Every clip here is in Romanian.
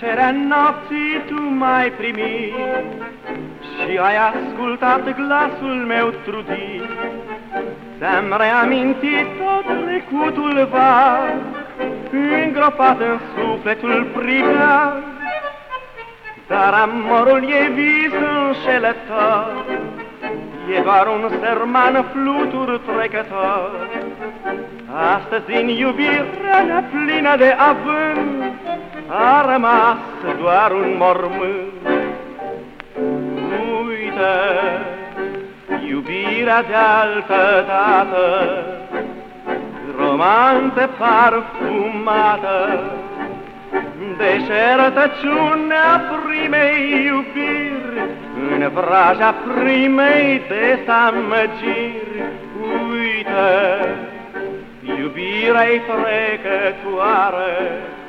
tăcerea nopții tu m-ai primit. Și ai ascultat glasul meu trudit. Ți-am reamintit tot trecutul vag Îngropat în sufletul prigat. Dar amorul e vis înșelător E doar un serman flutur trecător. Astăzi în iubirea plină de avânt A rămas doar un mormânt. Uite, iubirea de altă dată Romanță parfumată Deșertăciunea primei iubiri În vraja primei desamăgiri Uite, iubirea-i trecătoare Când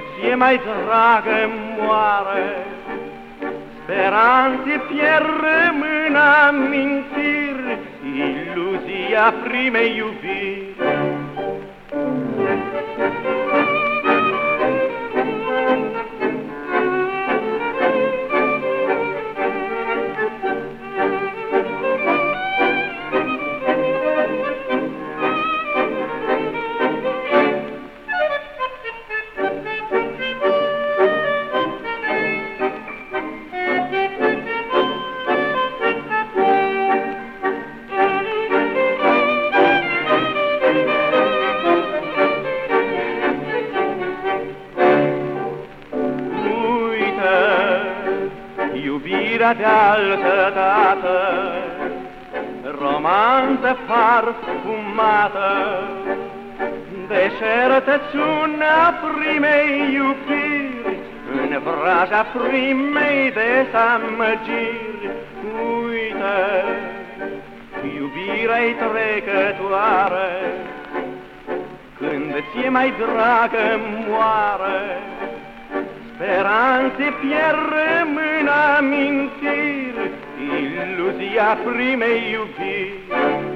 ți-e mai dragă moare Speranțe pierd rămân amintiri Iluzia primei iubiri iubirea de altă dată, romanță parfumată, deșertăciunea primei iubiri, în vraja primei desamăgiri. Uite, iubirea-i trecătoare, când ți-e mai dragă moare, Speranțe pierd rămân amintiri, iluzia primei iubiri.